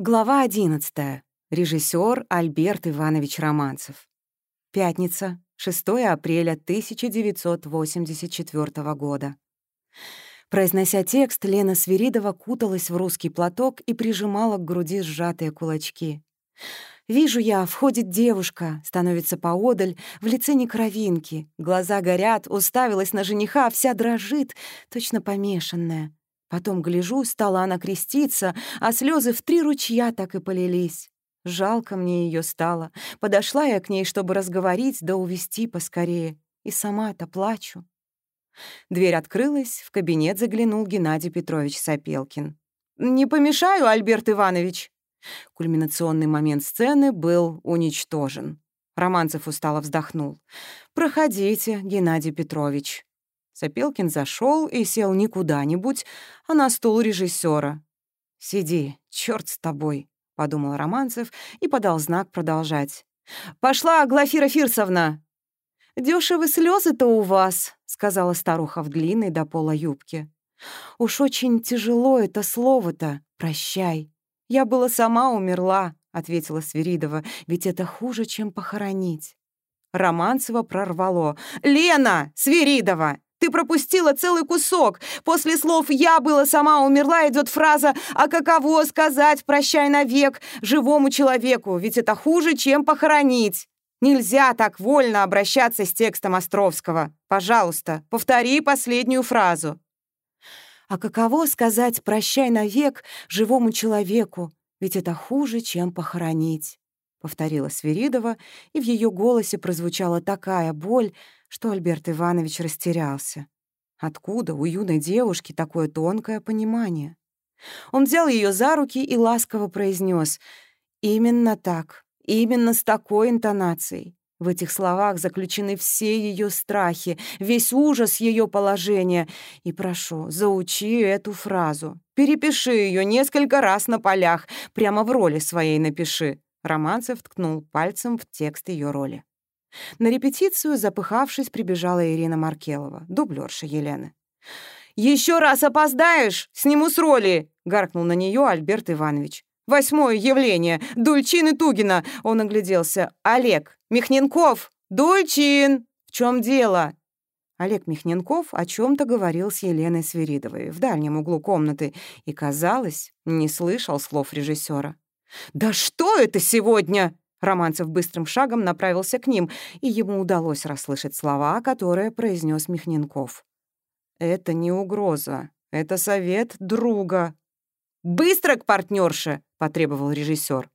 Глава 11. Режиссер Альберт Иванович Романцев. Пятница, 6 апреля 1984 года. Произнося текст, Лена Свиридова куталась в русский платок и прижимала к груди сжатые кулачки. Вижу я, входит девушка, становится поодаль, в лице не кровинки, глаза горят, уставилась на жениха, вся дрожит, точно помешанная. Потом гляжу, стала она креститься, а слезы в три ручья так и полились. Жалко мне ее стало. Подошла я к ней, чтобы разговорить, да увести поскорее. И сама-то плачу. Дверь открылась, в кабинет заглянул Геннадий Петрович Сапелкин. «Не помешаю, Альберт Иванович?» Кульминационный момент сцены был уничтожен. Романцев устало вздохнул. «Проходите, Геннадий Петрович». Сапелкин зашел и сел не куда-нибудь, а на стул режиссера. «Сиди, черт с тобой», — подумал Романцев и подал знак продолжать. «Пошла, Глафира Фирсовна!» «Дёшевы слезы-то у вас», — сказала старуха в длинной до пола юбке. «Уж очень тяжело это слово-то, прощай. Я была сама умерла», — ответила Свиридова, «ведь это хуже, чем похоронить». Романцева прорвало. «Лена! Свиридова! Ты пропустила целый кусок. После слов «я была сама умерла» идет фраза «а каково сказать прощай навек живому человеку, ведь это хуже, чем похоронить». Нельзя так вольно обращаться с текстом Островского. Пожалуйста, повтори последнюю фразу. А каково сказать «прощай навек живому человеку, ведь это хуже, чем похоронить», — повторила Свиридова, и в ее голосе прозвучала такая боль, что Альберт Иванович растерялся. Откуда у юной девушки такое тонкое понимание? Он взял ее за руки и ласково произнес: «Именно так, именно с такой интонацией. В этих словах заключены все ее страхи, весь ужас ее положения. И прошу, заучи эту фразу. Перепиши ее несколько раз на полях, прямо в роли своей напиши». Романцев ткнул пальцем в текст ее роли. На репетицию, запыхавшись, прибежала Ирина Маркелова, дублерша Елены. «Еще раз опоздаешь, сниму с роли!» — гаркнул на нее Альберт Иванович. «Восьмое явление! Дульчин и Тугина!» — он огляделся. «Олег! Михненков! Дульчин! В чем дело?» Олег Михненков о чем то говорил с Еленой Свиридовой в дальнем углу комнаты и, казалось, не слышал слов режиссера. «Да что это сегодня?» Романцев быстрым шагом направился к ним, и ему удалось расслышать слова, которые произнес Михненков. «Это не угроза, это совет друга». «Быстро к партнерше!» — потребовал режиссер.